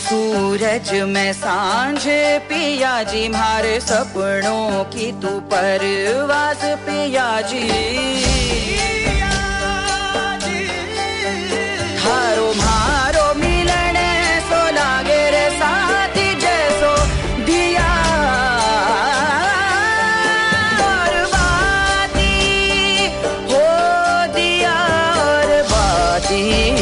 सूरज में साँझ पिया जी मारे सपनों की तू परवास पिया जी। see.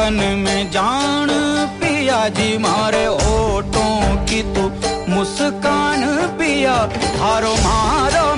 तन में जान पिया जी मारे ओटों की तू मुस्कान पिया। हारो मारो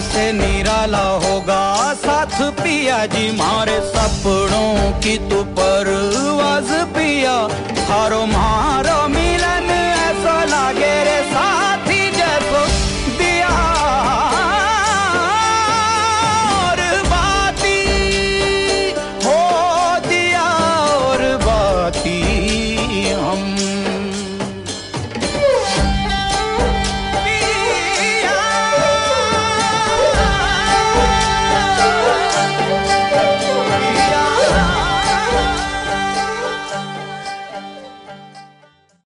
से निराला होगा। साथ पिया जी मारे सपनों की तू परवाज पिया। हारो मारो